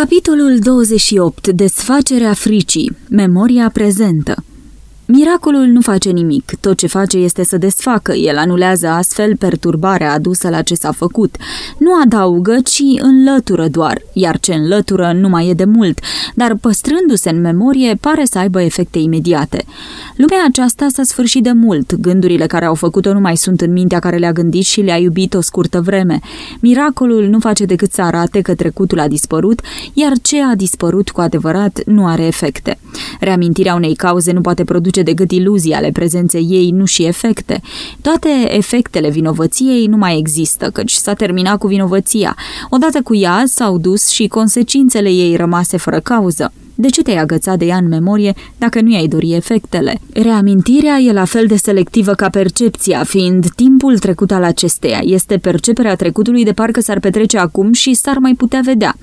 Capitolul 28. Desfacerea fricii. Memoria prezentă. Miracolul nu face nimic, tot ce face este să desfacă, el anulează astfel perturbarea adusă la ce s-a făcut. Nu adaugă, ci înlătură doar, iar ce înlătură nu mai e de mult, dar păstrându-se în memorie pare să aibă efecte imediate. Lumea aceasta s-a sfârșit de mult, gândurile care au făcut-o nu mai sunt în mintea care le-a gândit și le-a iubit o scurtă vreme. Miracolul nu face decât să arate că trecutul a dispărut, iar ce a dispărut cu adevărat nu are efecte. Reamintirea unei cauze nu poate produce produce decât iluzii ale prezenței ei, nu și efecte. Toate efectele vinovăției nu mai există, căci s-a terminat cu vinovăția. Odată cu ea s-au dus și consecințele ei rămase fără cauză. De ce te-ai agățat de ea în memorie dacă nu i-ai dori efectele? Reamintirea e la fel de selectivă ca percepția, fiind timpul trecut al acesteia. Este perceperea trecutului de parcă s-ar petrece acum și s-ar mai putea vedea.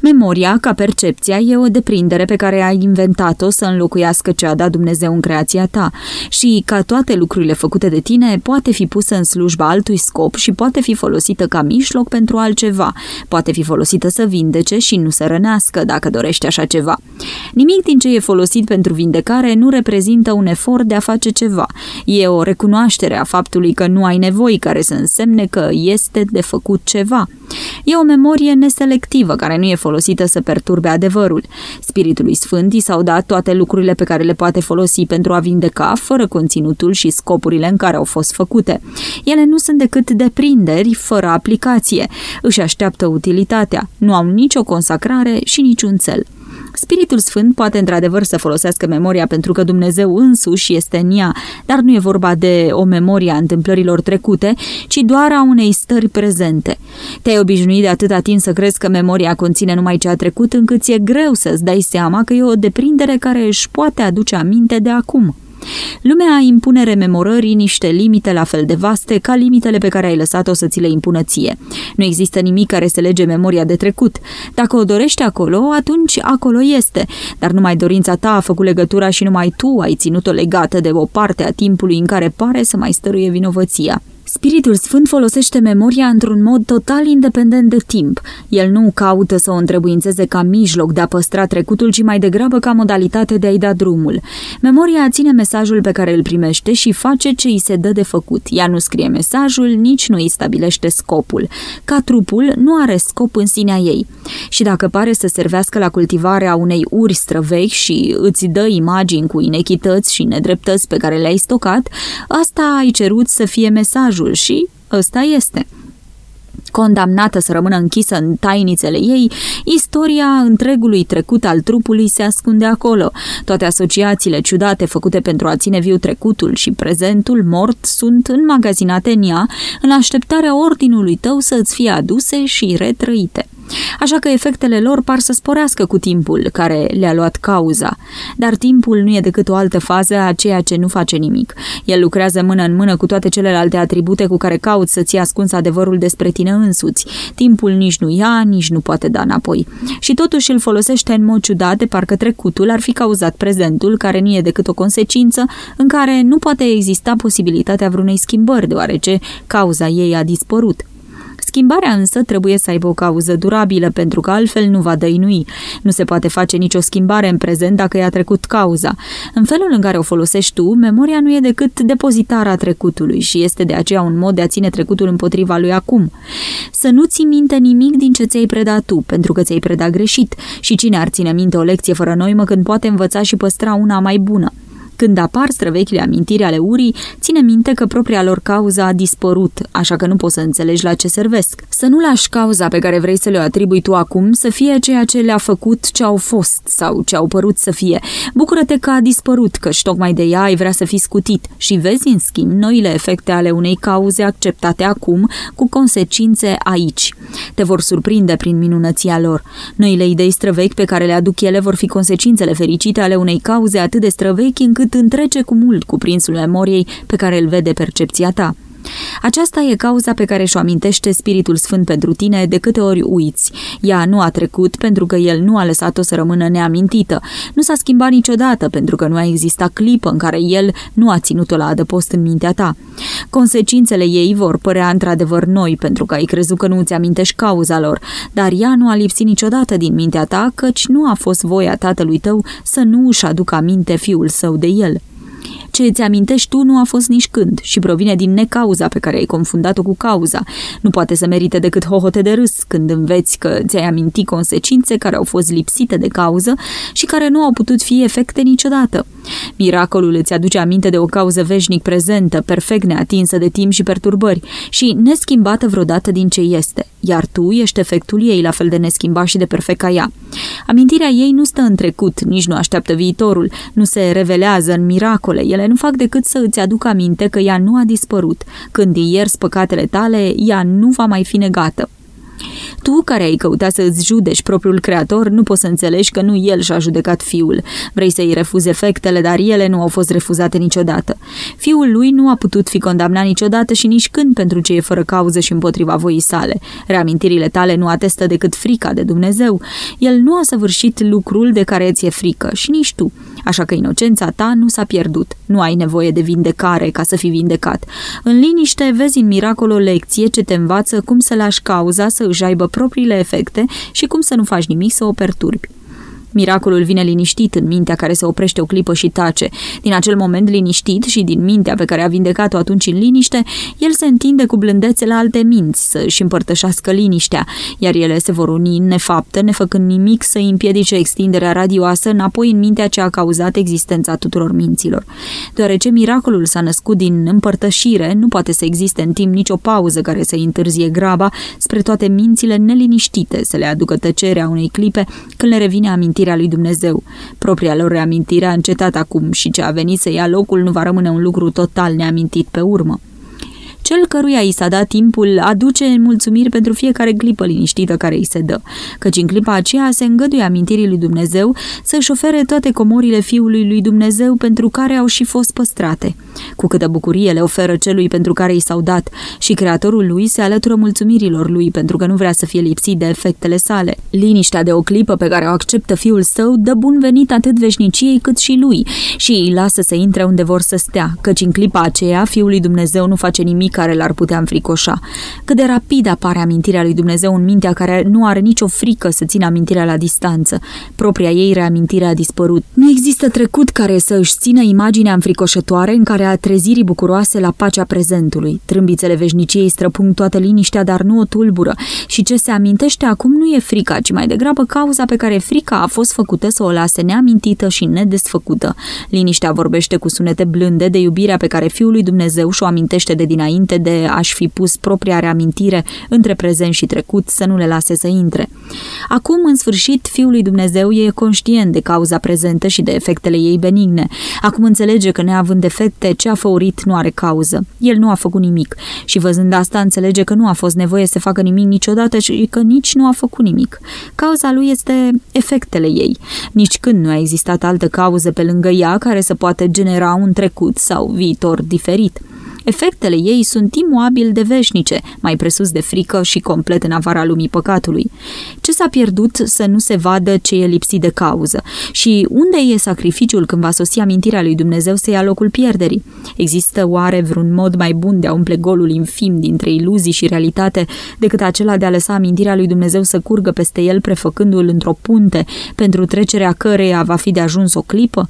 Memoria, ca percepția, e o deprindere pe care ai inventat-o să înlocuiască ce a dat Dumnezeu în creația ta și, ca toate lucrurile făcute de tine, poate fi pusă în slujba altui scop și poate fi folosită ca mijloc pentru altceva. Poate fi folosită să vindece și nu să rănească, dacă dorești așa ceva. Nimic din ce e folosit pentru vindecare nu reprezintă un efort de a face ceva. E o recunoaștere a faptului că nu ai nevoi care să însemne că este de făcut ceva. E o memorie neselectivă care nu e folosită să perturbe adevărul. Spiritului Sfânt i s-au dat toate lucrurile pe care le poate folosi pentru a vindeca, fără conținutul și scopurile în care au fost făcute. Ele nu sunt decât deprinderi fără aplicație. Își așteaptă utilitatea, nu au nicio consacrare și niciun cel. Spiritul Sfânt poate într-adevăr să folosească memoria pentru că Dumnezeu însuși este în ea, dar nu e vorba de o memorie a întâmplărilor trecute, ci doar a unei stări prezente. Te-ai obișnuit de atâta timp să crezi că memoria conține numai ce a trecut, încât ți-e greu să-ți dai seama că e o deprindere care își poate aduce aminte de acum. Lumea impune rememorării niște limite la fel de vaste ca limitele pe care ai lăsat-o să ți le impună ție. Nu există nimic care să lege memoria de trecut. Dacă o dorești acolo, atunci acolo este, dar numai dorința ta a făcut legătura și numai tu ai ținut-o legată de o parte a timpului în care pare să mai stăruie vinovăția. Spiritul Sfânt folosește memoria într-un mod total independent de timp. El nu caută să o întrebuințeze ca mijloc de a păstra trecutul, ci mai degrabă ca modalitate de a-i da drumul. Memoria ține mesajul pe care îl primește și face ce îi se dă de făcut. Ea nu scrie mesajul, nici nu îi stabilește scopul. Ca trupul nu are scop în sinea ei. Și dacă pare să servească la cultivarea unei uri străvechi și îți dă imagini cu inechități și nedreptăți pe care le-ai stocat, asta ai cerut să fie mesajul mesajul și ăsta este. Condamnată să rămână închisă în tainițele ei, istoria întregului trecut al trupului se ascunde acolo. Toate asociațiile ciudate făcute pentru a ține viu trecutul și prezentul mort sunt înmagazinate în ea, în așteptarea ordinului tău să îți fie aduse și retrăite așa că efectele lor par să sporească cu timpul care le-a luat cauza. Dar timpul nu e decât o altă fază a ceea ce nu face nimic. El lucrează mână în mână cu toate celelalte atribute cu care cauți să-ți ascunzi adevărul despre tine însuți. Timpul nici nu ia, nici nu poate da înapoi. Și totuși îl folosește în mod ciudat de parcă trecutul ar fi cauzat prezentul, care nu e decât o consecință în care nu poate exista posibilitatea vreunei schimbări, deoarece cauza ei a dispărut. Schimbarea însă trebuie să aibă o cauză durabilă, pentru că altfel nu va dăinui. Nu se poate face nicio schimbare în prezent dacă i-a trecut cauza. În felul în care o folosești tu, memoria nu e decât depozitarea trecutului și este de aceea un mod de a ține trecutul împotriva lui acum. Să nu ții minte nimic din ce ți-ai predat tu, pentru că ți-ai predat greșit și cine ar ține minte o lecție fără noimă când poate învăța și păstra una mai bună. Când apar străvechile amintiri ale urii, ține minte că propria lor cauză a dispărut, așa că nu poți să înțelegi la ce servesc. Să nu lași cauza pe care vrei să le atribui tu acum să fie ceea ce le-a făcut ce au fost sau ce au părut să fie. Bucură-te că a dispărut, și tocmai de ea ai vrea să fii scutit și vezi, în schimb, noile efecte ale unei cauze acceptate acum, cu consecințe aici. Te vor surprinde prin minunăția lor. Noile idei străvechi pe care le aduc ele vor fi consecințele fericite ale unei cauze atât de străvechi încât încât întrece cu mult cuprinsul memoriei pe care îl vede percepția ta. Aceasta e cauza pe care și-o amintește Spiritul Sfânt pentru tine de câte ori uiți. Ea nu a trecut pentru că el nu a lăsat-o să rămână neamintită. Nu s-a schimbat niciodată pentru că nu a existat clipă în care el nu a ținut-o la adăpost în mintea ta. Consecințele ei vor părea într-adevăr noi pentru că ai crezut că nu îți amintești cauza lor, dar ea nu a lipsit niciodată din mintea ta căci nu a fost voia tatălui tău să nu își aducă aminte fiul său de el. Ce îți amintești tu nu a fost nici când și provine din necauza pe care ai confundat-o cu cauza. Nu poate să merite decât hohote de râs când înveți că ți-ai amintit consecințe care au fost lipsite de cauză și care nu au putut fi efecte niciodată. Miracolul îți aduce aminte de o cauză veșnic prezentă, perfect neatinsă de timp și perturbări și neschimbată vreodată din ce este, iar tu ești efectul ei la fel de neschimbat și de perfect ca ea. Amintirea ei nu stă în trecut, nici nu așteaptă viitorul, nu se revelează în miracole, ele nu fac decât să îți aducă aminte că ea nu a dispărut. Când ierți păcatele tale, ea nu va mai fi negată. Tu, care ai căutat să îți judeci propriul creator, nu poți să înțelegi că nu el și-a judecat fiul. Vrei să-i refuzi efectele, dar ele nu au fost refuzate niciodată. Fiul lui nu a putut fi condamnat niciodată și nici când pentru ce e fără cauză și împotriva voii sale. Reamintirile tale nu atestă decât frica de Dumnezeu. El nu a săvârșit lucrul de care ți-e frică și nici tu. Așa că inocența ta nu s-a pierdut. Nu ai nevoie de vindecare ca să fii vindecat. În liniște vezi în miracol o lecție ce te învață cum să lași cauza să își aibă propriile efecte și cum să nu faci nimic să o perturbi. Miracolul vine liniștit în mintea care se oprește o clipă și tace. Din acel moment liniștit și din mintea pe care a vindecat-o atunci în liniște, el se întinde cu blândețe la alte minți să-și împărtășească liniștea, iar ele se vor uni în nefaptă, nefăcând nimic să împiedice extinderea radioasă înapoi în mintea ce a cauzat existența tuturor minților. Deoarece miracolul s-a născut din împărtășire, nu poate să existe în timp nicio pauză care să întârzie graba spre toate mințile neliniștite să le aducă tăcerea unei clipe când le revine amintirea amintirea lui Dumnezeu. Propria lor reamintire a încetat acum și ce a venit să ia locul nu va rămâne un lucru total neamintit pe urmă. Cel căruia i s-a dat timpul aduce mulțumiri pentru fiecare clipă liniștită care îi se dă, căci în clipa aceea se îngăduie amintirii lui Dumnezeu să-și ofere toate comorile Fiului lui Dumnezeu pentru care au și fost păstrate. Cu câtă bucurie le oferă celui pentru care i s-au dat și Creatorul lui se alătură mulțumirilor lui pentru că nu vrea să fie lipsit de efectele sale. Liniștea de o clipă pe care o acceptă fiul său dă bun venit atât veșniciei cât și lui și îi lasă să intre unde vor să stea, căci în clipa aceea fiul lui Dumnezeu nu face nimic care l-ar putea înfricoșa. Cât de rapid apare amintirea lui Dumnezeu în mintea care nu are nicio frică să țină amintirea la distanță. Propria ei reamintire a dispărut. Nu există trecut care să își țină imaginea înfricoșătoare în care a trezirii bucuroase la pacea prezentului. Trâmbițele veșniciei străpung toată liniștea, dar nu o tulbură. Și ce se amintește acum nu e frica, ci mai degrabă cauza pe care frica a fost făcută să o lase neamintită și nedesfăcută. Liniștea vorbește cu sunete blânde de iubirea pe care Fiul lui Dumnezeu și-o amintește de dinainte înainte de a-și fi pus propria reamintire între prezent și trecut, să nu le lase să intre. Acum, în sfârșit, Fiul lui Dumnezeu e conștient de cauza prezentă și de efectele ei benigne. Acum înțelege că, neavând efecte, ce a făurit nu are cauză. El nu a făcut nimic și, văzând asta, înțelege că nu a fost nevoie să facă nimic niciodată și că nici nu a făcut nimic. Cauza lui este efectele ei. Nici când nu a existat altă cauză pe lângă ea care să poată genera un trecut sau viitor diferit. Efectele ei sunt imoabil de veșnice, mai presus de frică și complet în afara lumii păcatului. Ce s-a pierdut să nu se vadă ce e lipsit de cauză? Și unde e sacrificiul când va sosi amintirea lui Dumnezeu să ia locul pierderii? Există oare vreun mod mai bun de a umple golul infim dintre iluzii și realitate decât acela de a lăsa amintirea lui Dumnezeu să curgă peste el prefăcându-l într-o punte pentru trecerea căreia va fi de ajuns o clipă?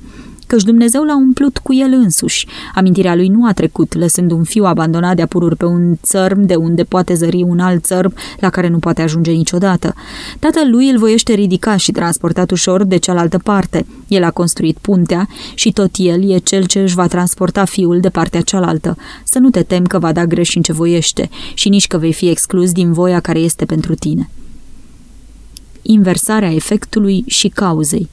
Căci Dumnezeu l-a umplut cu el însuși. Amintirea lui nu a trecut, lăsând un fiu abandonat de apururi pe un țărm de unde poate zări un alt țărm la care nu poate ajunge niciodată. Tatăl lui îl voiește ridica și transportat ușor de cealaltă parte. El a construit puntea și tot el e cel ce își va transporta fiul de partea cealaltă. Să nu te temi că va da greș în ce voiește și nici că vei fi exclus din voia care este pentru tine. Inversarea efectului și cauzei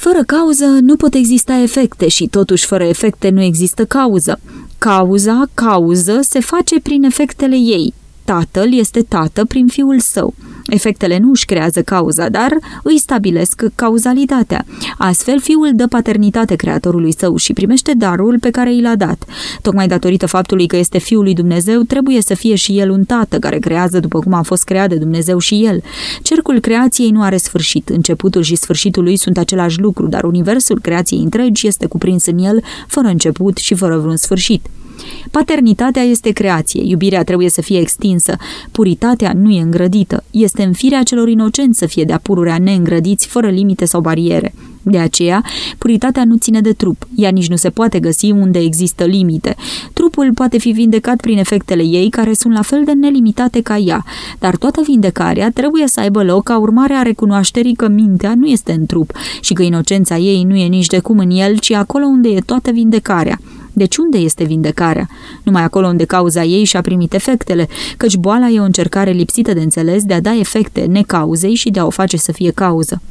fără cauză nu pot exista efecte și totuși fără efecte nu există cauză. Cauza, cauză, se face prin efectele ei. Tatăl este tată prin fiul său. Efectele nu își creează cauza, dar îi stabilesc cauzalitatea. Astfel, fiul dă paternitate creatorului său și primește darul pe care i l-a dat. Tocmai datorită faptului că este fiul lui Dumnezeu, trebuie să fie și el un tată care creează după cum a fost creat de Dumnezeu și el. Cercul creației nu are sfârșit. Începutul și sfârșitul lui sunt același lucru, dar universul creației întregi este cuprins în el, fără început și fără vreun sfârșit. Paternitatea este creație, iubirea trebuie să fie extinsă, puritatea nu e îngrădită, este în firea celor inocenți să fie de-a pururea neîngrădiți, fără limite sau bariere. De aceea, puritatea nu ține de trup, ea nici nu se poate găsi unde există limite. Trupul poate fi vindecat prin efectele ei, care sunt la fel de nelimitate ca ea, dar toată vindecarea trebuie să aibă loc ca urmare a recunoașterii că mintea nu este în trup și că inocența ei nu e nici de cum în el, ci acolo unde e toată vindecarea. Deci unde este vindecarea? Numai acolo unde cauza ei și-a primit efectele, căci boala e o încercare lipsită de înțeles de a da efecte necauzei și de a o face să fie cauză.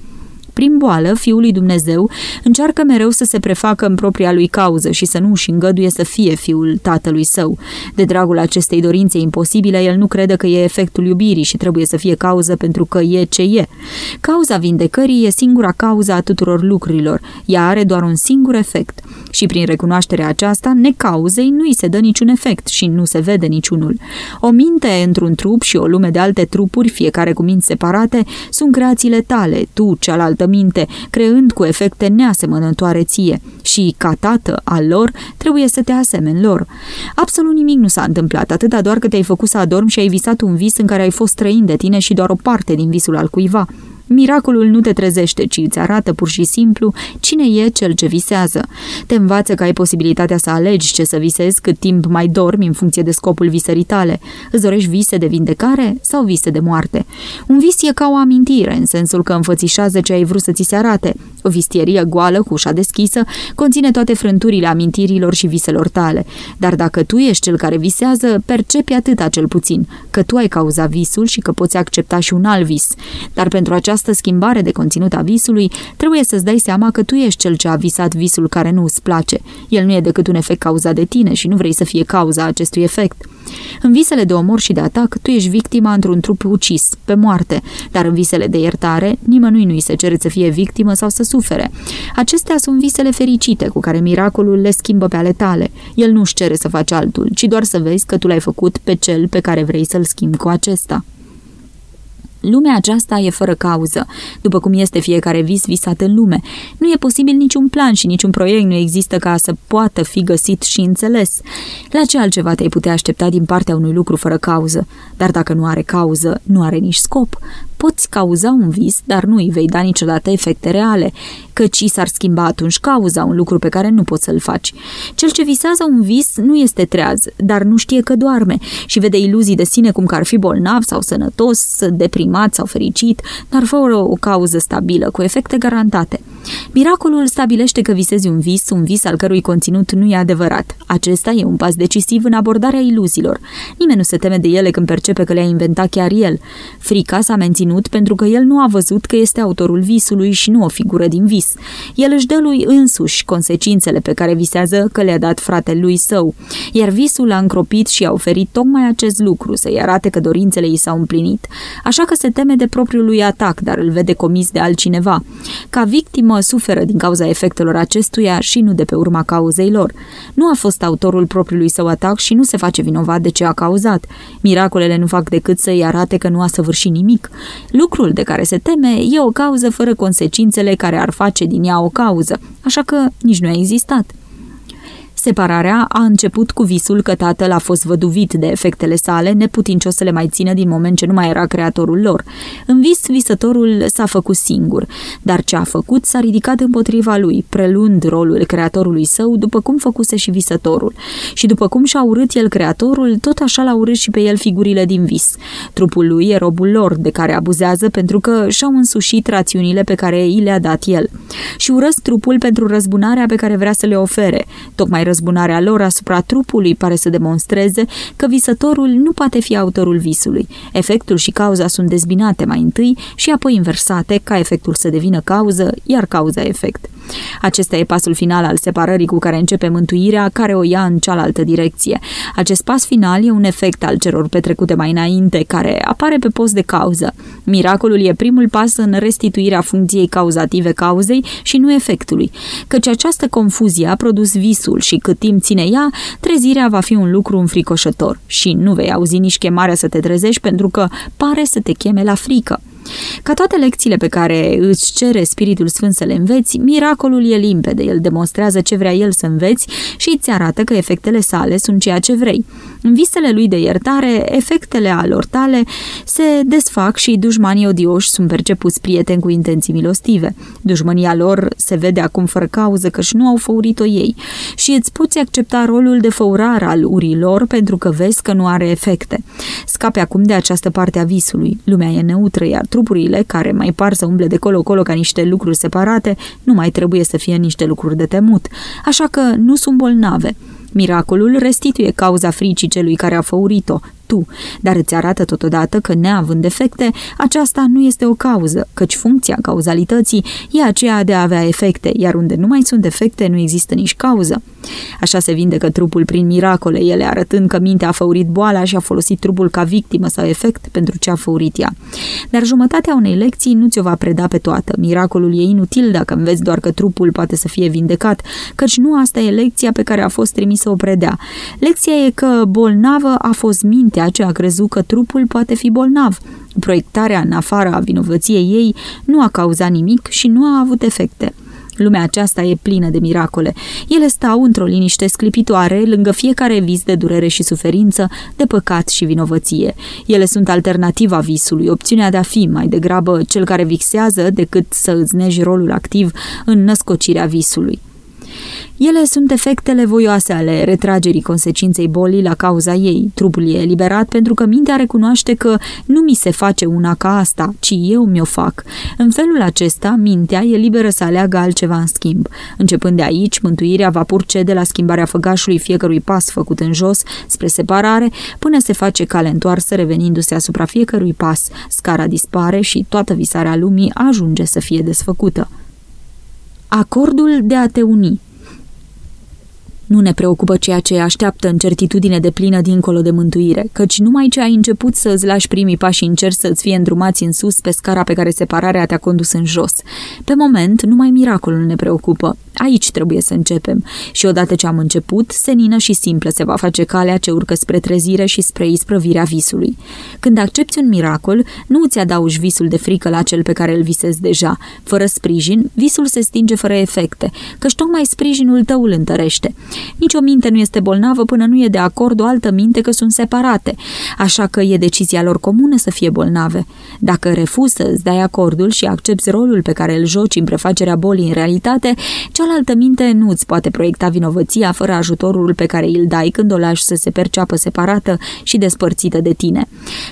Prin boală, Fiul lui Dumnezeu încearcă mereu să se prefacă în propria lui cauză și să nu își îngăduie să fie fiul tatălui său. De dragul acestei dorințe imposibile, el nu crede că e efectul iubirii și trebuie să fie cauză pentru că e ce e. Cauza vindecării e singura cauza a tuturor lucrurilor. Ea are doar un singur efect. Și prin recunoașterea aceasta, necauzei nu îi se dă niciun efect și nu se vede niciunul. O minte într-un trup și o lume de alte trupuri, fiecare cu minți separate, sunt creațiile tale, tu, cealaltă minte, creând cu efecte neasemănătoare ție și, ca tată al lor, trebuie să te asemeni lor. Absolut nimic nu s-a întâmplat, atâta doar că te-ai făcut să adormi și ai visat un vis în care ai fost străin de tine și doar o parte din visul al cuiva. Miracolul nu te trezește, ci îți arată pur și simplu cine e cel ce visează. Te învață că ai posibilitatea să alegi ce să visezi cât timp mai dormi în funcție de scopul visării tale. Îți dorești vise de vindecare sau vise de moarte? Un vis e ca o amintire, în sensul că înfățișează ce ai vrut să ți se arate. O vistierie goală cu ușa deschisă conține toate frânturile amintirilor și viselor tale. Dar dacă tu ești cel care visează, percepi atâta cel puțin, că tu ai cauza visul și că poți accepta și un alt vis. Dar pentru această această schimbare de conținut a visului, trebuie să-ți dai seama că tu ești cel ce a visat visul care nu îți place. El nu e decât un efect cauzat de tine și nu vrei să fie cauza acestui efect. În visele de omor și de atac, tu ești victima într-un trup ucis, pe moarte, dar în visele de iertare, nimănui nu-i se cere să fie victimă sau să sufere. Acestea sunt visele fericite cu care miracolul le schimbă pe ale tale. El nu-și cere să faci altul, ci doar să vezi că tu l-ai făcut pe cel pe care vrei să-l schimbi cu acesta. Lumea aceasta e fără cauză, după cum este fiecare vis visat în lume. Nu e posibil niciun plan și niciun proiect nu există ca să poată fi găsit și înțeles. La ce altceva te-ai putea aștepta din partea unui lucru fără cauză? Dar dacă nu are cauză, nu are nici scop. Poți cauza un vis, dar nu îi vei da niciodată efecte reale, căci s-ar schimba atunci cauza, un lucru pe care nu poți să-l faci. Cel ce visează un vis nu este treaz, dar nu știe că doarme și vede iluzii de sine cum că ar fi bolnav sau sănătos, deprimat sau fericit, dar fără o cauză stabilă, cu efecte garantate. Miracolul stabilește că visezi un vis, un vis al cărui conținut nu e adevărat. Acesta e un pas decisiv în abordarea iluziilor. Nimeni nu se teme de ele când percepe că le-a inventat chiar el. Frica s-a menținut pentru că el nu a văzut că este autorul visului și nu o figură din vis. El își dă lui însuși consecințele pe care visează că le-a dat fratele lui său, iar visul a încropit și a oferit tocmai acest lucru, să-i arate că dorințele i s-au împlinit, așa că se teme de propriul lui atac, dar îl vede comis de altcineva. Ca victimă suferă din cauza efectelor acestuia și nu de pe urma cauzei lor. Nu a fost autorul propriului său atac și nu se face vinovat de ce a cauzat. Miracolele nu fac decât să-i arate că nu a săvârșit nimic. Lucrul de care se teme e o cauză fără consecințele care ar face din ea o cauză, așa că nici nu a existat. Separarea a început cu visul că tatăl a fost văduvit de efectele sale, neputincios să le mai țină din moment ce nu mai era creatorul lor. În vis, visătorul s-a făcut singur, dar ce a făcut s-a ridicat împotriva lui, prelund rolul creatorului său după cum făcuse și visătorul. Și după cum și-a urât el creatorul, tot așa l-a urât și pe el figurile din vis. Trupul lui e robul lor, de care abuzează pentru că și-au însușit rațiunile pe care i le-a dat el. Și urăsc trupul pentru răzbunarea pe care vrea să le ofere. Tocmai răzbunarea lor asupra trupului pare să demonstreze că visătorul nu poate fi autorul visului. Efectul și cauza sunt dezbinate mai întâi și apoi inversate ca efectul să devină cauză, iar cauza efect. Acesta e pasul final al separării cu care începe mântuirea, care o ia în cealaltă direcție. Acest pas final e un efect al celor petrecute mai înainte, care apare pe post de cauză. Miracolul e primul pas în restituirea funcției cauzative cauzei și nu efectului, căci această confuzie a produs visul și cât timp ține ea, trezirea va fi un lucru înfricoșător și nu vei auzi nici chemarea să te trezești pentru că pare să te cheme la frică. Ca toate lecțiile pe care îți cere Spiritul Sfânt să le înveți, miracolul e limpede, el demonstrează ce vrea el să înveți și îți arată că efectele sale sunt ceea ce vrei. În visele lui de iertare, efectele alor tale se desfac și dușmanii odioși sunt percepuți prieteni cu intenții milostive. Dușmania lor se vede acum fără cauză că și nu au făurit-o ei și îți poți accepta rolul de făurar al urilor pentru că vezi că nu are efecte. Scape acum de această parte a visului. Lumea e neutră, iar trupurile, care mai par să umble de colo-colo ca niște lucruri separate, nu mai trebuie să fie niște lucruri de temut. Așa că nu sunt bolnave. Miracolul restituie cauza fricii celui care a făurit-o, tu, dar îți arată totodată că, neavând efecte, aceasta nu este o cauză, căci funcția cauzalității e aceea de a avea efecte, iar unde nu mai sunt efecte, nu există nici cauză. Așa se vindecă trupul prin miracole, ele arătând că mintea a făurit boala și a folosit trupul ca victimă sau efect pentru ce a făurit ea. Dar jumătatea unei lecții nu ți-o va preda pe toată. Miracolul e inutil dacă înveți doar că trupul poate să fie vindecat, căci nu asta e lecția pe care a fost trimis să o predea. Lecția e că bolnavă a fost mintea ce a crezut că trupul poate fi bolnav. Proiectarea în afară a vinovăției ei nu a cauzat nimic și nu a avut efecte. Lumea aceasta e plină de miracole. Ele stau într-o liniște sclipitoare lângă fiecare vis de durere și suferință, de păcat și vinovăție. Ele sunt alternativa visului, opțiunea de a fi mai degrabă cel care vixează decât să îți negi rolul activ în născocirea visului. Ele sunt efectele voioase ale retragerii consecinței bolii la cauza ei. Trupul e eliberat pentru că mintea recunoaște că nu mi se face una ca asta, ci eu mi-o fac. În felul acesta, mintea e liberă să aleagă altceva în schimb. Începând de aici, mântuirea va purcede la schimbarea făgașului fiecărui pas făcut în jos, spre separare, până se face cale întoarsă revenindu-se asupra fiecărui pas. Scara dispare și toată visarea lumii ajunge să fie desfăcută. Acordul de a te uni nu ne preocupă ceea ce așteaptă în certitudine de plină dincolo de mântuire, căci numai ce ai început să îți lași primii pași în cer să-ți fie îndrumați în sus pe scara pe care separarea te-a condus în jos. Pe moment, numai miracolul ne preocupă. Aici trebuie să începem. Și odată ce am început, senină și simplă se va face calea ce urcă spre trezire și spre isprăvirea visului. Când accepti un miracol, nu îți adaugi visul de frică la cel pe care îl visezi deja. Fără sprijin, visul se stinge fără efecte, căci tocmai sprijinul tău îl întărește. Nici o minte nu este bolnavă până nu e de acord o altă minte că sunt separate, așa că e decizia lor comună să fie bolnave. Dacă refuzi să îți dai acordul și accepti rolul pe care îl joci în prefacerea bolii în realitate, cealaltă minte nu îți poate proiecta vinovăția fără ajutorul pe care îl dai când o lași să se perceapă separată și despărțită de tine.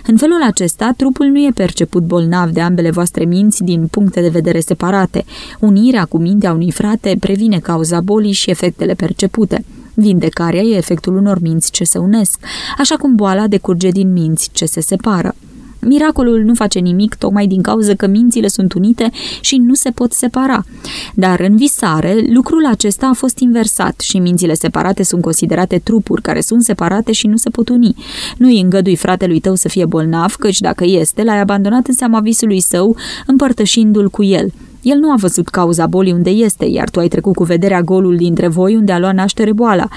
În felul acesta, trupul nu e perceput bolnav de ambele voastre minți din puncte de vedere separate. Unirea cu mintea unui frate previne cauza bolii și efectele percepute. Vindecarea e efectul unor minți ce se unesc, așa cum boala decurge din minți ce se separă. Miracolul nu face nimic tocmai din cauza că mințile sunt unite și nu se pot separa. Dar în visare, lucrul acesta a fost inversat și mințile separate sunt considerate trupuri care sunt separate și nu se pot uni. Nu îi îngădui fratelui tău să fie bolnav, căci dacă este, l-ai abandonat în seama visului său, împărtășindu-l cu el. El nu a văzut cauza bolii unde este, iar tu ai trecut cu vederea golul dintre voi unde a luat naștere boala.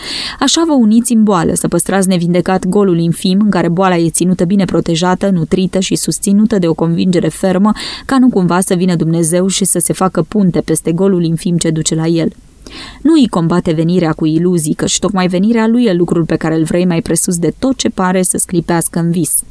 Așa vă uniți în boală, să păstrați nevindecat golul infim în care boala e ținută bine protejată, nutrită și susținută de o convingere fermă ca nu cumva să vină Dumnezeu și să se facă punte peste golul infim ce duce la el. Nu îi combate venirea cu iluzii, căci tocmai venirea lui e lucrul pe care îl vrei mai presus de tot ce pare să sclipească în vis.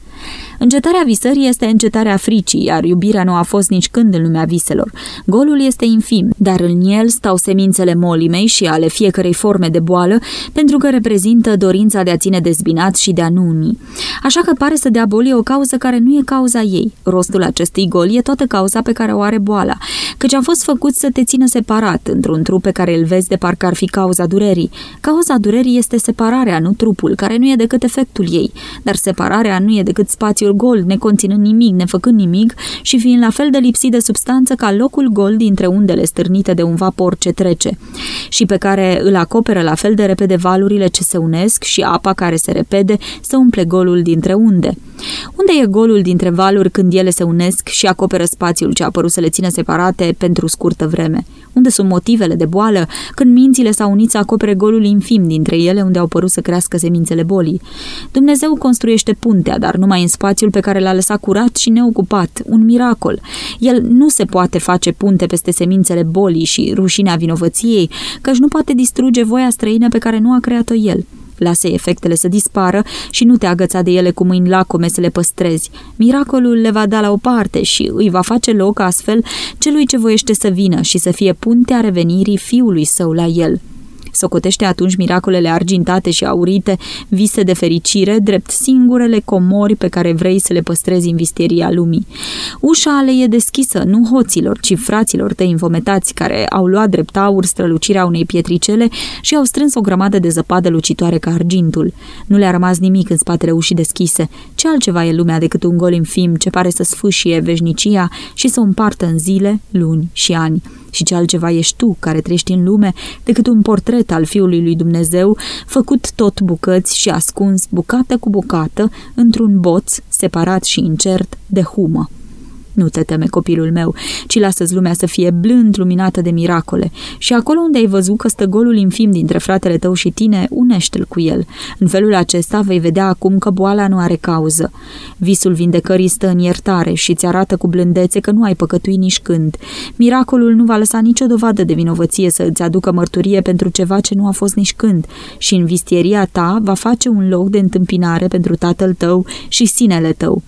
Încetarea visării este încetarea fricii, iar iubirea nu a fost nici când în lumea viselor. Golul este infim, dar în el stau semințele molimei și ale fiecărei forme de boală, pentru că reprezintă dorința de a ține dezbinat și de a nu uni. Așa că pare să dea bolii o cauză care nu e cauza ei. Rostul acestui gol e toată cauza pe care o are boala, căci a fost făcut să te țină separat într-un trup pe care îl vezi de parcă ar fi cauza durerii. Cauza durerii este separarea, nu trupul, care nu e decât efectul ei, dar separarea nu e decât spațiul gol, neconținând nimic, nefăcând nimic și fiind la fel de lipsit de substanță ca locul gol dintre undele stârnite de un vapor ce trece și pe care îl acoperă la fel de repede valurile ce se unesc și apa care se repede să umple golul dintre unde. Unde e golul dintre valuri când ele se unesc și acoperă spațiul ce a părut să le țină separate pentru scurtă vreme? Unde sunt motivele de boală când mințile s-au unit să acopere golul infim dintre ele unde au părut să crească semințele bolii? Dumnezeu construiește puntea, dar numai în spațiul pe care l-a lăsat curat și neocupat, un miracol. El nu se poate face punte peste semințele bolii și rușinea vinovăției, căci nu poate distruge voia străină pe care nu a creat-o el. Lasă efectele să dispară și nu te agăța de ele cu mâini lacome să le păstrezi. Miracolul le va da la o parte și îi va face loc astfel celui ce voiește să vină și să fie puntea revenirii fiului său la el. Socotește atunci miracolele argintate și aurite, vise de fericire, drept singurele comori pe care vrei să le păstrezi în vistieria lumii. Ușa le e deschisă, nu hoților, ci fraților tăi înfometați, care au luat drept aur strălucirea unei pietricele și au strâns o grămadă de zăpadă lucitoare ca argintul. Nu le-a rămas nimic în spatele ușii deschise. Ce altceva e lumea decât un gol infim ce pare să sfâșie veșnicia și să o împartă în zile, luni și ani? Și ce altceva ești tu, care trăiești în lume, decât un portret al Fiului lui Dumnezeu, făcut tot bucăți și ascuns bucată cu bucată într-un boț separat și incert de humă. Nu te teme, copilul meu, ci lasă-ți lumea să fie blând luminată de miracole. Și acolo unde ai văzut că stă golul infim dintre fratele tău și tine, unește-l cu el. În felul acesta vei vedea acum că boala nu are cauză. Visul vindecării stă în iertare și ți arată cu blândețe că nu ai păcătui nici când. Miracolul nu va lăsa nicio dovadă de vinovăție să îți aducă mărturie pentru ceva ce nu a fost nici când și în vistieria ta va face un loc de întâmpinare pentru tatăl tău și sinele tău.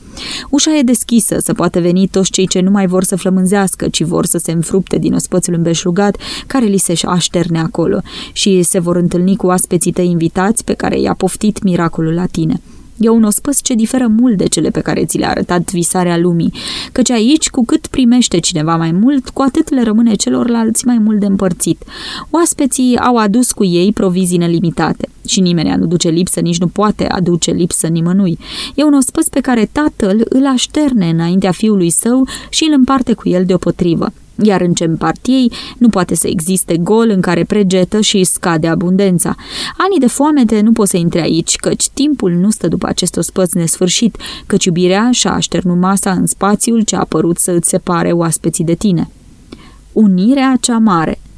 Ușa e deschisă să poată veni toți cei ce nu mai vor să flămânzească, ci vor să se înfrupte din ospățul îmbeșlugat care li se așterne acolo și se vor întâlni cu aspeții tăi invitați pe care i-a poftit miracolul la tine. E un ospăț ce diferă mult de cele pe care ți le-a arătat visarea lumii, căci aici, cu cât primește cineva mai mult, cu atât le rămâne celorlalți mai mult de împărțit. Oaspeții au adus cu ei provizii nelimitate și nimeni nu duce lipsă, nici nu poate aduce lipsă nimănui. E un ospăț pe care tatăl îl așterne înaintea fiului său și îl împarte cu el deopotrivă iar în ce ei, nu poate să existe gol în care pregetă și scade abundența. Anii de foamete nu pot să intre aici, căci timpul nu stă după acest ospăț nesfârșit, căci iubirea și-a așternut masa în spațiul ce a apărut să îți separe oaspeții de tine. Unirea cea mare –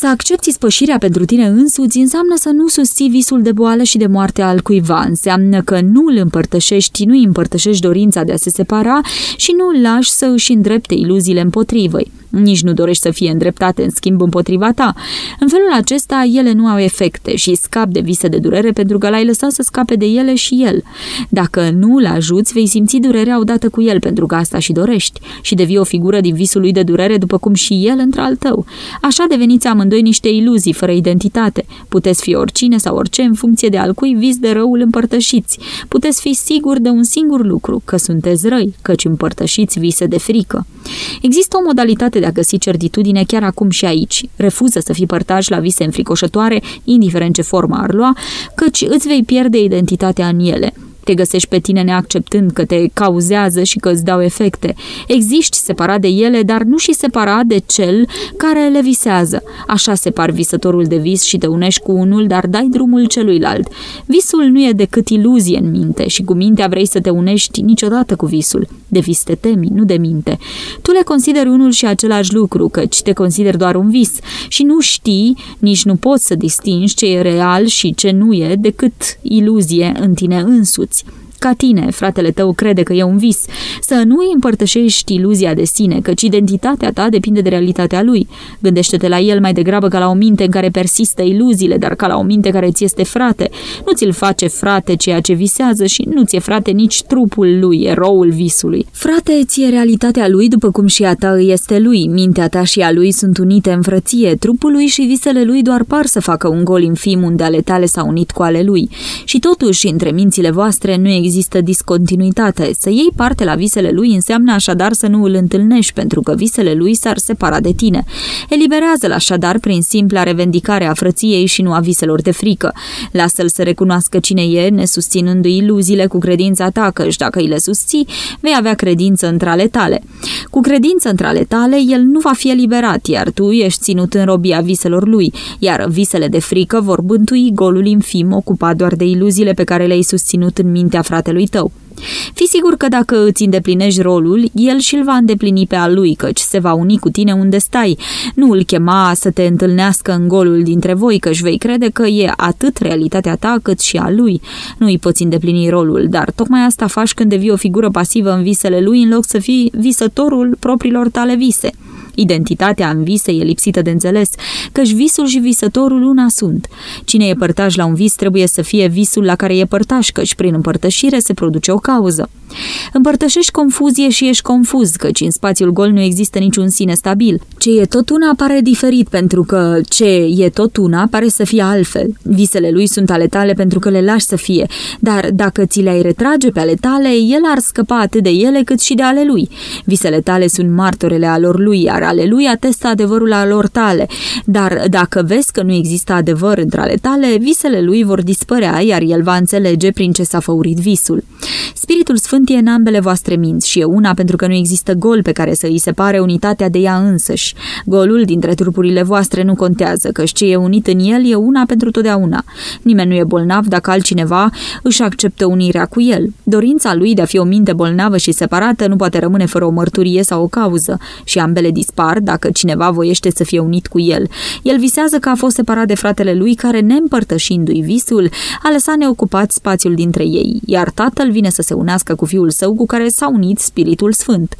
să accepti spășirea pentru tine însuți înseamnă să nu susții visul de boală și de moarte al cuiva. Înseamnă că nu îl împărtășești, nu îi împărtășești dorința de a se separa și nu îl lași să își îndrepte iluziile împotrivăi. Nici nu dorești să fie îndreptate în schimb împotriva ta. În felul acesta, ele nu au efecte și scap de vise de durere pentru că l-ai lăsat să scape de ele și el. Dacă nu îl ajuți, vei simți durerea odată cu el pentru că asta și dorești și devii o figură din visul lui de durere după cum și el într al tău. Așa deveniți amândoi niște iluzii fără identitate. Puteți fi oricine sau orice în funcție de al cui vis de răul împărtășiți. Puteți fi sigur de un singur lucru, că sunteți răi, căci împărtășiți vise de frică. Există o modalitate de a găsi certitudine chiar acum și aici. Refuză să fii părtaș la vise înfricoșătoare, indiferent ce formă ar lua, căci îți vei pierde identitatea în ele te găsești pe tine neacceptând că te cauzează și că îți dau efecte. Existi separat de ele, dar nu și separat de cel care le visează. Așa separ visătorul de vis și te unești cu unul, dar dai drumul celuilalt. Visul nu e decât iluzie în minte și cu mintea vrei să te unești niciodată cu visul. De vis te temi, nu de minte. Tu le consideri unul și același lucru, căci te consideri doar un vis și nu știi, nici nu poți să distingi ce e real și ce nu e decât iluzie în tine însuți Cześć! Ca tine, fratele tău crede că e un vis, să nu îi împărtășești iluzia de sine, căci identitatea ta depinde de realitatea lui. Gândește-te la el mai degrabă ca la o minte în care persistă iluziile, dar ca la o minte care ți este frate. Nu ți-l face frate ceea ce visează și nu ți-e frate nici trupul lui, eroul visului. Frate, ți-e realitatea lui după cum și a ta îi este lui. Mintea ta și a lui sunt unite în frăție. Trupul lui și visele lui doar par să facă un gol infim unde ale tale s-au unit cu ale lui. Și totuși, între mințile voastre nu există există discontinuitate. Să iei parte la visele lui înseamnă așadar să nu îl întâlnești, pentru că visele lui s-ar separa de tine. Eliberează-l așadar prin simpla revendicare a frăției și nu a viselor de frică. Lasă-l să recunoască cine e, nesusținându-i iluziile cu credința ta, căci dacă îi le susții, vei avea credință între ale tale. Cu credință între ale tale, el nu va fi eliberat, iar tu ești ținut în robia viselor lui, iar visele de frică vor bântui golul infim ocupat doar de iluziile pe care le-ai susținut în mintea fratelui tău. Fii sigur că dacă îți îndeplinești rolul, el și-l va îndeplini pe al lui, căci se va uni cu tine unde stai. Nu îl chema să te întâlnească în golul dintre voi, căci vei crede că e atât realitatea ta cât și a lui. Nu îi poți îndeplini rolul, dar tocmai asta faci când devii o figură pasivă în visele lui în loc să fii visătorul propriilor tale vise. Identitatea în vise e lipsită de înțeles, căci visul și visătorul una sunt. Cine e părtaș la un vis trebuie să fie visul la care e părtaș, căci prin împărtășire se produce o cauză. Împărtășești confuzie și ești confuz, căci în spațiul gol nu există niciun sine stabil. Ce e tot una pare diferit, pentru că ce e tot una pare să fie altfel. Visele lui sunt ale tale pentru că le lași să fie, dar dacă ți le-ai retrage pe ale tale, el ar scăpa atât de ele cât și de ale lui. Visele tale sunt martorele alor lui, iar ale lui atestă adevărul alor tale. Dar dacă vezi că nu există adevăr între ale tale, visele lui vor dispărea, iar el va înțelege prin ce s-a făurit visul. Spiritul Sfânt e în ambele voastre minți și e una pentru că nu există gol pe care să îi separe unitatea de ea însăși. Golul dintre trupurile voastre nu contează, că ce e unit în el e una pentru totdeauna. Nimeni nu e bolnav dacă altcineva își acceptă unirea cu el. Dorința lui de a fi o minte bolnavă și separată nu poate rămâne fără o mărturie sau o cauză și ambele dispar dacă cineva voiește să fie unit cu el. El visează că a fost separat de fratele lui care, neîmpărtășindu-i visul, a lăsat neocupat spațiul dintre ei, iar tatăl vine să se unească cu fiul său cu care s-a unit Spiritul Sfânt.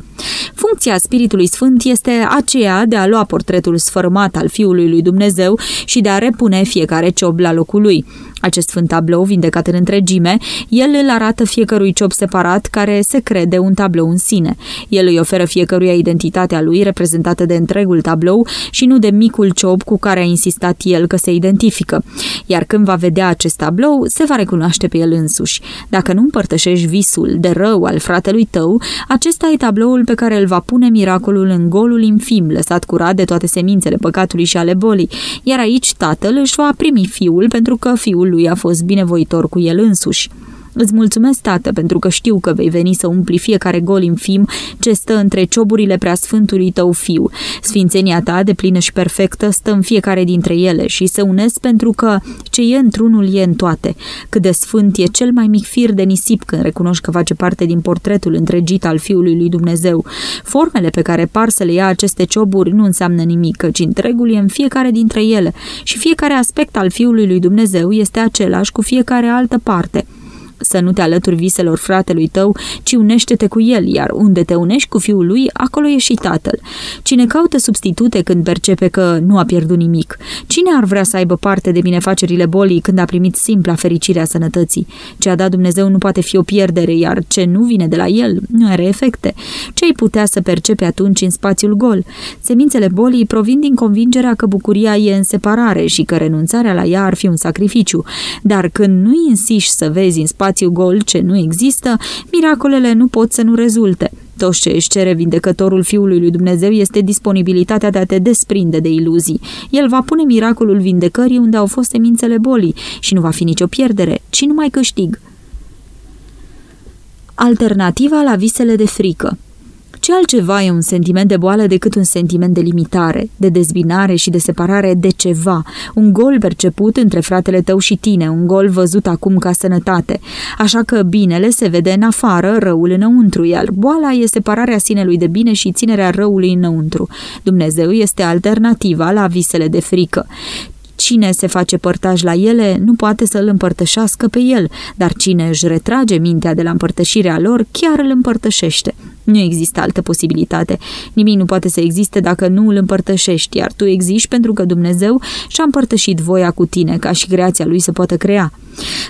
Funcția Spiritului Sfânt este aceea de a lua portretul sfărmat al Fiului lui Dumnezeu și de a repune fiecare ciob la locul lui. Acest sfânt tablou, vindecat în întregime, el îl arată fiecărui ciop separat care se crede un tablou în sine. El îi oferă fiecăruia identitatea lui reprezentată de întregul tablou și nu de micul ciop cu care a insistat el că se identifică. Iar când va vedea acest tablou, se va recunoaște pe el însuși. Dacă nu împărtășești visul de rău al fratelui tău, acesta e tabloul pe care îl va pune miracolul în golul infim, lăsat curat de toate semințele păcatului și ale bolii, iar aici tatăl își va primi fiul pentru că fiul lui a fost binevoitor cu el însuși. Îți mulțumesc, tată, pentru că știu că vei veni să umpli fiecare gol infim ce stă între cioburile preasfântului tău fiu. Sfințenia ta, de plină și perfectă, stă în fiecare dintre ele și se unesc pentru că ce e într-unul e în toate. Cât de sfânt e cel mai mic fir de nisip când recunoști că face parte din portretul întregit al Fiului lui Dumnezeu. Formele pe care par să le ia aceste cioburi nu înseamnă nimic, căci întregul e în fiecare dintre ele și fiecare aspect al Fiului lui Dumnezeu este același cu fiecare altă parte să nu te alături viselor fratelui tău, ci unește-te cu el, iar unde te unești cu fiul lui, acolo e și tatăl. Cine caută substitute când percepe că nu a pierdut nimic? Cine ar vrea să aibă parte de binefacerile bolii când a primit simpla fericire a sănătății? Ce a dat Dumnezeu nu poate fi o pierdere, iar ce nu vine de la el nu are efecte. Ce ai putea să percepe atunci în spațiul gol? Semințele bolii provin din convingerea că bucuria e în separare și că renunțarea la ea ar fi un sacrificiu. Dar când nu insiști să vezi în spațiul spațiu gol ce nu există, miracolele nu pot să nu rezulte. Tot ce își cere vindecătorul Fiului lui Dumnezeu este disponibilitatea de a te desprinde de iluzii. El va pune miracolul vindecării unde au fost semințele bolii și nu va fi nicio pierdere, ci numai câștig. Alternativa la visele de frică ce altceva e un sentiment de boală decât un sentiment de limitare, de dezbinare și de separare de ceva, un gol perceput între fratele tău și tine, un gol văzut acum ca sănătate. Așa că binele se vede în afară, răul înăuntru, iar boala e separarea sinelui de bine și ținerea răului înăuntru. Dumnezeu este alternativa la visele de frică. Cine se face părtaș la ele nu poate să îl împărtășească pe el, dar cine își retrage mintea de la împărtășirea lor chiar îl împărtășește. Nu există altă posibilitate. Nimic nu poate să existe dacă nu îl împărtășești, iar tu existi pentru că Dumnezeu și-a împărtășit voia cu tine ca și creația lui să poată crea.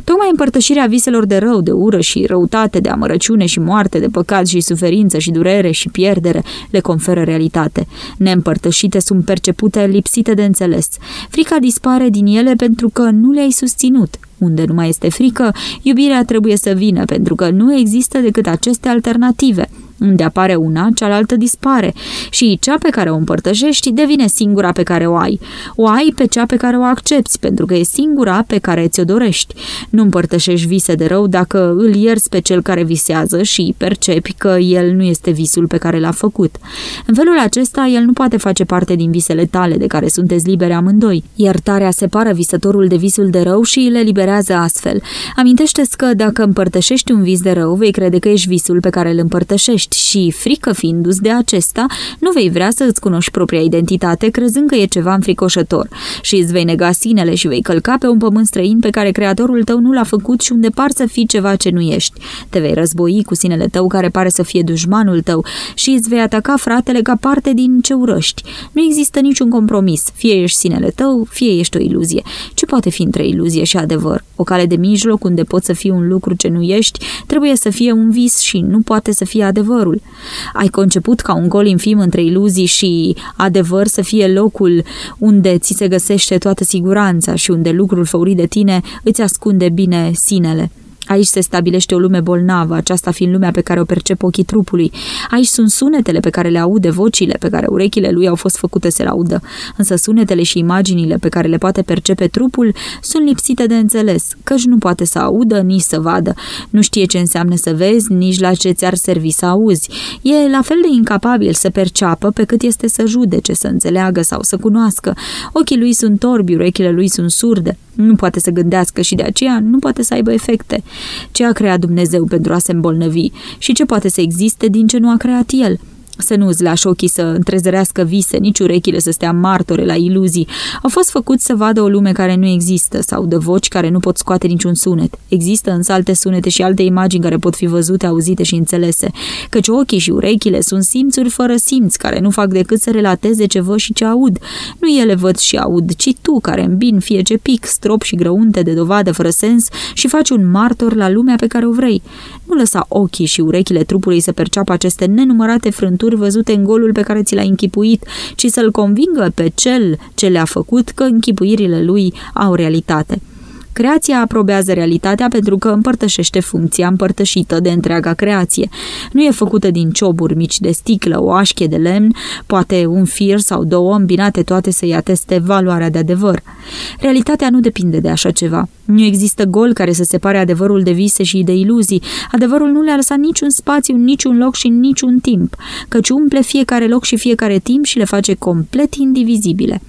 Tocmai împărtășirea viselor de rău, de ură și răutate, de amărăciune și moarte, de păcat și suferință și durere și pierdere le conferă realitate. Neîmpărtășite sunt percepute lipsite de înțeles. Frica dispare din ele pentru că nu le-ai susținut. Unde nu mai este frică, iubirea trebuie să vină, pentru că nu există decât aceste alternative – unde apare una, cealaltă dispare și cea pe care o împărtășești devine singura pe care o ai. O ai pe cea pe care o accepti, pentru că e singura pe care ți-o dorești. Nu împărtășești vise de rău dacă îl ierți pe cel care visează și percepi că el nu este visul pe care l-a făcut. În felul acesta, el nu poate face parte din visele tale de care sunteți libere amândoi. Iertarea separă visătorul de visul de rău și le liberează astfel. Amintește-ți că dacă împărtășești un vis de rău, vei crede că ești visul pe care îl împărtășești ești și, frică fiind dus de acesta, nu vei vrea să îți cunoști propria identitate crezând că e ceva înfricoșător și îți vei nega sinele și vei călca pe un pământ străin pe care creatorul tău nu l-a făcut și unde par să fii ceva ce nu ești. Te vei război cu sinele tău care pare să fie dușmanul tău și îți vei ataca fratele ca parte din ce urăști. Nu există niciun compromis, fie ești sinele tău, fie ești o iluzie. Ce poate fi între iluzie și adevăr? O cale de mijloc unde poți să fii un lucru ce nu ești, trebuie să fie un vis și nu poate să fie adevăr adevărul. Ai conceput ca un gol infim între iluzii și adevăr să fie locul unde ți se găsește toată siguranța și unde lucrul făurit de tine îți ascunde bine sinele. Aici se stabilește o lume bolnavă, aceasta fiind lumea pe care o percep ochii trupului. Aici sunt sunetele pe care le aude, vocile pe care urechile lui au fost făcute să le audă. Însă sunetele și imaginile pe care le poate percepe trupul sunt lipsite de înțeles, căci nu poate să audă, nici să vadă. Nu știe ce înseamnă să vezi, nici la ce ți-ar servi să auzi. E la fel de incapabil să perceapă pe cât este să judece, să înțeleagă sau să cunoască. Ochii lui sunt orbi, urechile lui sunt surde. Nu poate să gândească și de aceea nu poate să aibă efecte. Ce a creat Dumnezeu pentru a se îmbolnăvi și ce poate să existe din ce nu a creat El? Să nu îți lași ochii să întrezărească vise, nici urechile să stea martore la iluzii. Au fost făcuți să vadă o lume care nu există sau de voci care nu pot scoate niciun sunet. Există însă alte sunete și alte imagini care pot fi văzute, auzite și înțelese. Căci ochii și urechile sunt simțuri fără simț, care nu fac decât să relateze ce văd și ce aud. Nu ele văd și aud, ci tu care îmbin fie ce pic, strop și grăunte de dovadă fără sens și faci un martor la lumea pe care o vrei. Nu lăsa ochii și urechile trupului să perceapă aceste nenumărate frânturi văzute în golul pe care ți l-a închipuit, ci să-l convingă pe cel ce le-a făcut că închipuirile lui au realitate. Creația aprobează realitatea pentru că împărtășește funcția împărtășită de întreaga creație. Nu e făcută din cioburi mici de sticlă, o așche de lemn, poate un fir sau două îmbinate toate să-i ateste valoarea de adevăr. Realitatea nu depinde de așa ceva. Nu există gol care să separe adevărul de vise și de iluzii. Adevărul nu le-a lăsat niciun spațiu, niciun loc și niciun timp, căci umple fiecare loc și fiecare timp și le face complet indivizibile.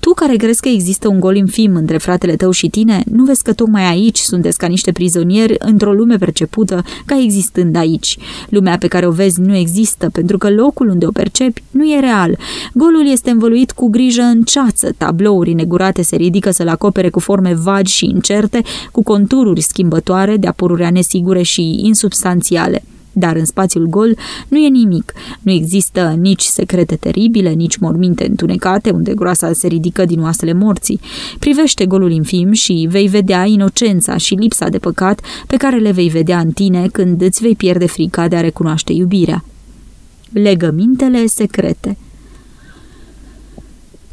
Tu care crezi că există un gol infim între fratele tău și tine, nu vezi că tocmai aici sunteți ca niște prizonieri într-o lume percepută ca existând aici. Lumea pe care o vezi nu există, pentru că locul unde o percepi nu e real. Golul este învăluit cu grijă în ceață, tablouri negurate se ridică să-l acopere cu forme vagi și incerte, cu contururi schimbătoare, de apururea nesigure și insubstanțiale dar în spațiul gol nu e nimic. Nu există nici secrete teribile, nici morminte întunecate unde groasa se ridică din oasele morții. Privește golul infim și vei vedea inocența și lipsa de păcat pe care le vei vedea în tine când îți vei pierde frica de a recunoaște iubirea. Legămintele secrete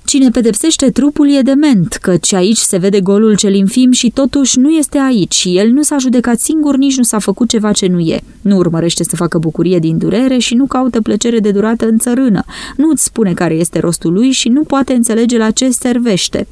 Cine pedepsește trupul e dement, căci aici se vede golul cel infim și totuși nu este aici. El nu s-a judecat singur, nici nu s-a făcut ceva ce nu e. Nu urmărește să facă bucurie din durere și nu caută plăcere de durată în țărână. Nu îți spune care este rostul lui și nu poate înțelege la ce servește.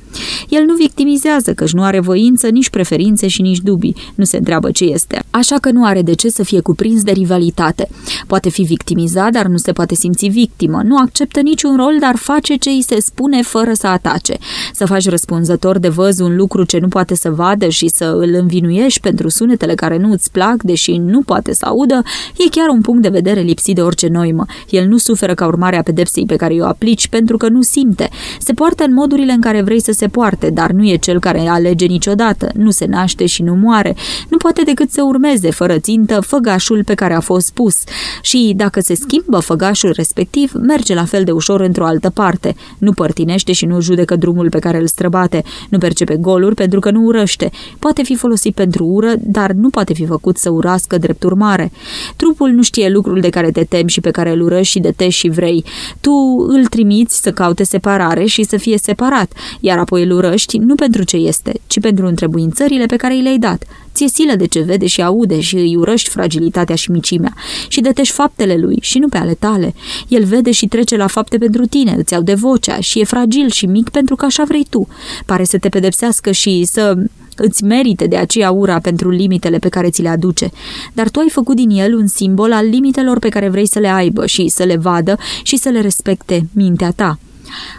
El nu victimizează, căci nu are voință, nici preferințe și nici dubii. Nu se întreabă ce este. Așa că nu are de ce să fie cuprins de rivalitate. Poate fi victimizat, dar nu se poate simți victimă. Nu acceptă niciun rol, dar face ce îi se spune fără să atace. Să faci răspunzător de văz un lucru ce nu poate să vadă și să îl învinuiești pentru sunetele care nu îți plac, deși nu poate să audă, e chiar un punct de vedere lipsit de orice noimă. El nu suferă ca urmare a pedepsei pe care o aplici pentru că nu simte. Se poartă în modurile în care vrei să se poarte, dar nu e cel care alege niciodată. Nu se naște și nu moare. Nu poate decât să urmeze, fără țintă, făgașul pe care a fost pus. Și dacă se schimbă făgașul respectiv, merge la fel de ușor într-o altă parte. Nu părtine împlinește și nu judecă drumul pe care îl străbate, nu percepe goluri pentru că nu urăște. Poate fi folosit pentru ură, dar nu poate fi făcut să urască drept urmare. Trupul nu știe lucrul de care te temi și pe care îl urăști și detești și vrei. Tu îl trimiți să caute separare și să fie separat, iar apoi îl urăști nu pentru ce este, ci pentru întrebuințările pe care i le-ai dat. Ție silă de ce vede și aude și îi urăști fragilitatea și micimea și detești faptele lui și nu pe ale tale. El vede și trece la fapte pentru tine, îți iau de vocea și e fragil și mic pentru că așa vrei tu. Pare să te pedepsească și să îți merite de aceea ura pentru limitele pe care ți le aduce, dar tu ai făcut din el un simbol al limitelor pe care vrei să le aibă și să le vadă și să le respecte mintea ta.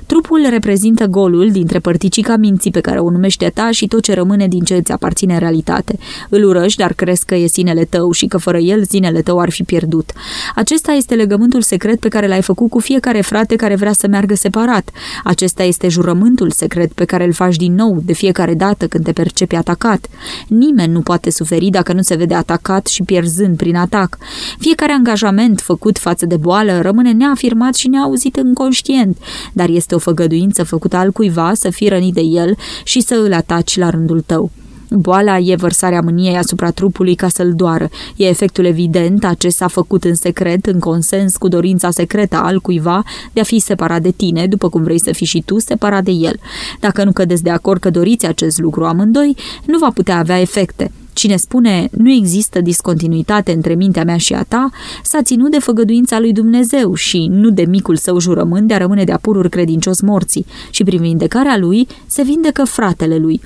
Trupul reprezintă golul dintre părticica minții pe care o numește ta și tot ce rămâne din ce îți aparține în realitate. Îl urăști, dar crezi că e sinele tău și că fără el sinele tău ar fi pierdut. Acesta este legământul secret pe care l-ai făcut cu fiecare frate care vrea să meargă separat. Acesta este jurământul secret pe care îl faci din nou de fiecare dată când te percepi atacat. Nimeni nu poate suferi dacă nu se vede atacat și pierzând prin atac. Fiecare angajament făcut față de boală rămâne neafirmat și neauzit înconștient, dar este o făgăduință făcută al cuiva să fii rănit de el și să îl ataci la rândul tău. Boala e vărsarea mâniei asupra trupului ca să-l doară. E efectul evident a ce s-a făcut în secret, în consens cu dorința secretă al cuiva de a fi separat de tine, după cum vrei să fii și tu separat de el. Dacă nu cădeți de acord că doriți acest lucru amândoi, nu va putea avea efecte. Cine spune nu există discontinuitate între mintea mea și a ta, s-a ținut de făgăduința lui Dumnezeu și nu de micul său jurământ de a rămâne de-a pururi credincios morții și prin vindecarea lui se vindecă fratele lui.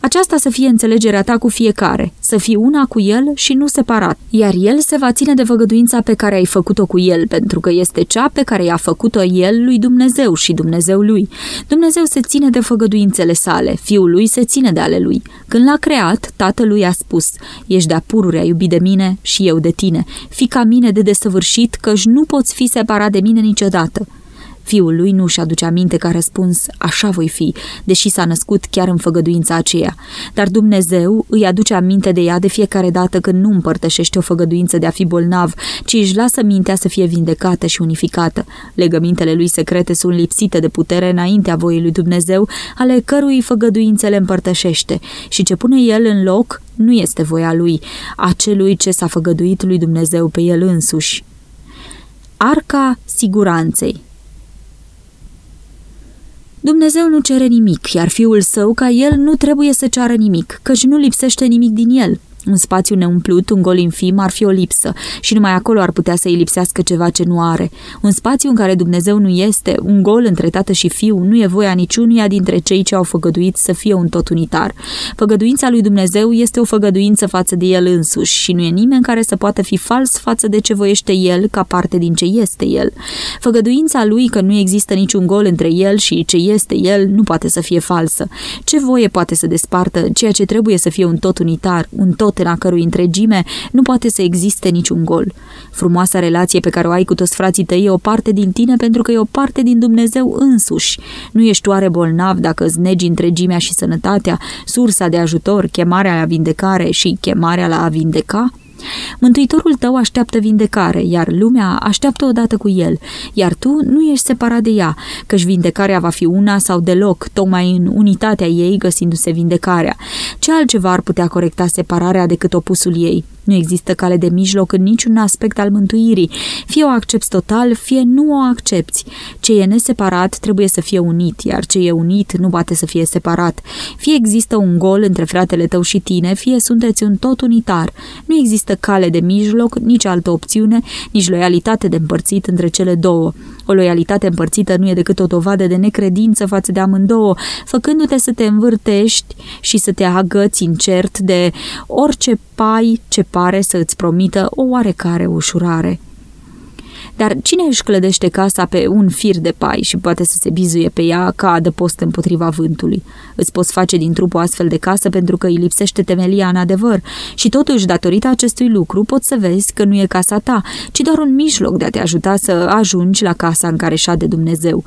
Aceasta să fie înțelegerea ta cu fiecare, să fii una cu el și nu separat, iar el se va ține de făgăduința pe care ai făcut-o cu el, pentru că este cea pe care i-a făcut-o el lui Dumnezeu și Dumnezeu lui. Dumnezeu se ține de făgăduințele sale, fiul lui se ține de ale lui. Când l-a creat, tatălui a spus, ești de-a pururea iubit de mine și eu de tine, fi ca mine de desăvârșit, căci nu poți fi separat de mine niciodată. Fiul lui nu și aduce aminte că a răspuns, așa voi fi, deși s-a născut chiar în făgăduința aceea. Dar Dumnezeu îi aduce aminte de ea de fiecare dată când nu împărtășește o făgăduință de a fi bolnav, ci își lasă mintea să fie vindecată și unificată. Legămintele lui secrete sunt lipsite de putere înaintea voii lui Dumnezeu, ale cărui făgăduințe le împărtășește și ce pune el în loc nu este voia lui, a celui ce s-a făgăduit lui Dumnezeu pe el însuși. Arca siguranței Dumnezeu nu cere nimic, iar fiul său ca el nu trebuie să ceară nimic, căci nu lipsește nimic din el. Un spațiu neumplut, un gol infim, ar fi o lipsă și numai acolo ar putea să îi lipsească ceva ce nu are. Un spațiu în care Dumnezeu nu este, un gol între tată și fiu, nu e voia niciunuia dintre cei ce au făgăduit să fie un tot unitar. Făgăduința lui Dumnezeu este o făgăduință față de el însuși și nu e nimeni care să poată fi fals față de ce voiește el ca parte din ce este el. Făgăduința lui că nu există niciun gol între el și ce este el nu poate să fie falsă. Ce voie poate să despartă ceea ce trebuie să fie un tot unitar, un tot tot în a cărui întregime nu poate să existe niciun gol. Frumoasa relație pe care o ai cu toți frații tăi e o parte din tine pentru că e o parte din Dumnezeu însuși. Nu ești oare bolnav dacă îți negi întregimea și sănătatea, sursa de ajutor, chemarea la vindecare și chemarea la a vindeca? Mântuitorul tău așteaptă vindecare, iar lumea așteaptă odată cu el, iar tu nu ești separat de ea, căci vindecarea va fi una sau deloc, tocmai în unitatea ei găsindu-se vindecarea. Ce altceva ar putea corecta separarea decât opusul ei? Nu există cale de mijloc în niciun aspect al mântuirii. Fie o accepti total, fie nu o accepti. Ce e neseparat trebuie să fie unit, iar ce e unit nu poate să fie separat. Fie există un gol între fratele tău și tine, fie sunteți un tot unitar. Nu există cale de mijloc, nici altă opțiune, nici loialitate de împărțit între cele două. O loialitate împărțită nu e decât o dovadă de necredință față de amândouă, făcându-te să te învârtești și să te agăți incert de orice pai ce pare să îți promită o oarecare ușurare. Dar cine își clădește casa pe un fir de pai și poate să se bizuie pe ea ca adăpost împotriva vântului? Îți poți face din trup o astfel de casă pentru că îi lipsește temelia în adevăr și totuși, datorită acestui lucru, poți să vezi că nu e casa ta, ci doar un mijloc de a te ajuta să ajungi la casa în care șade Dumnezeu.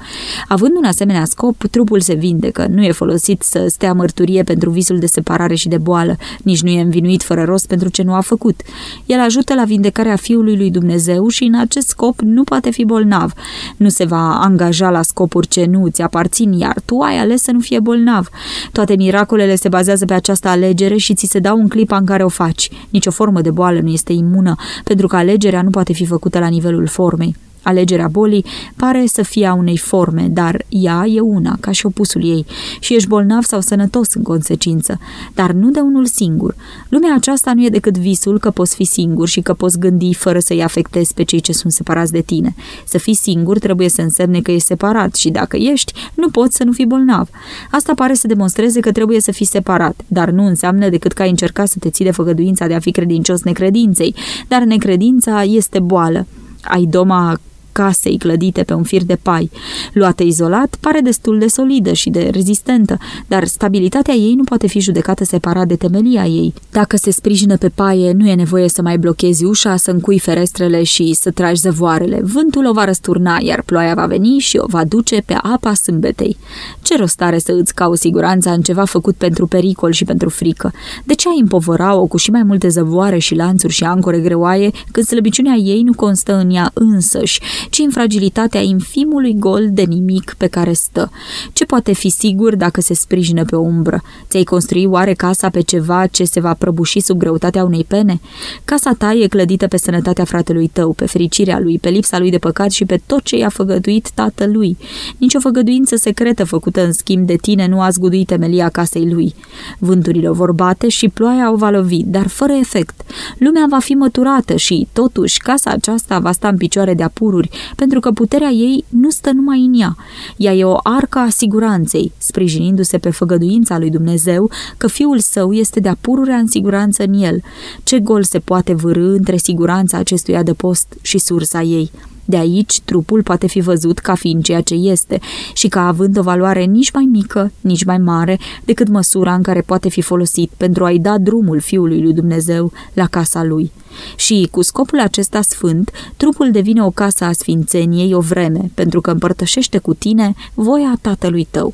Având un asemenea scop, trupul se vindecă, nu e folosit să stea mărturie pentru visul de separare și de boală, nici nu e învinuit fără rost pentru ce nu a făcut. El ajută la vindecarea Fiului lui Dumnezeu și în acest scop scop nu poate fi bolnav. Nu se va angaja la scopuri ce nu ți aparțin, iar tu ai ales să nu fie bolnav. Toate miracolele se bazează pe această alegere și ți se dau în clipa în care o faci. Nici o formă de boală nu este imună, pentru că alegerea nu poate fi făcută la nivelul formei. Alegerea bolii pare să fie a unei forme, dar ea e una, ca și opusul ei, și ești bolnav sau sănătos în consecință, dar nu de unul singur. Lumea aceasta nu e decât visul că poți fi singur și că poți gândi fără să-i afectezi pe cei ce sunt separați de tine. Să fii singur trebuie să însemne că ești separat și dacă ești, nu poți să nu fii bolnav. Asta pare să demonstreze că trebuie să fii separat, dar nu înseamnă decât că ai încercat să te ții de făgăduința de a fi credincios necredinței, dar necredința este boală. aj doma casei clădite pe un fir de pai. Luată izolat, pare destul de solidă și de rezistentă, dar stabilitatea ei nu poate fi judecată separat de temelia ei. Dacă se sprijină pe paie, nu e nevoie să mai blochezi ușa, să încui ferestrele și să tragi zăvoarele. Vântul o va răsturna, iar ploaia va veni și o va duce pe apa sâmbetei. Ce rost are să îți cauți siguranța în ceva făcut pentru pericol și pentru frică? De ce ai împovăra-o cu și mai multe zăvoare și lanțuri și ancore greoaie, când slăbiciunea ei nu constă în ea însăși ci în fragilitatea infimului gol de nimic pe care stă. Ce poate fi sigur dacă se sprijină pe o umbră? Ți-ai construi oare casa pe ceva ce se va prăbuși sub greutatea unei pene? Casa ta e clădită pe sănătatea fratelui tău, pe fericirea lui, pe lipsa lui de păcat și pe tot ce i-a făgăduit tatălui. Nici o făgăduință secretă făcută în schimb de tine nu a zguduit temelia casei lui. Vânturile o vor bate și ploaia o va lovi, dar fără efect. Lumea va fi măturată și, totuși, casa aceasta va sta în picioare de apururi, pentru că puterea ei nu stă numai în ea. Ea e o arcă a siguranței, sprijinindu-se pe făgăduința lui Dumnezeu că fiul său este de-a pururea în siguranță în el. Ce gol se poate vârâ între siguranța acestui adăpost și sursa ei? De aici, trupul poate fi văzut ca fiind ceea ce este și ca având o valoare nici mai mică, nici mai mare decât măsura în care poate fi folosit pentru a-i da drumul Fiului lui Dumnezeu la casa lui. Și, cu scopul acesta sfânt, trupul devine o casă a sfințeniei o vreme, pentru că împărtășește cu tine voia tatălui tău.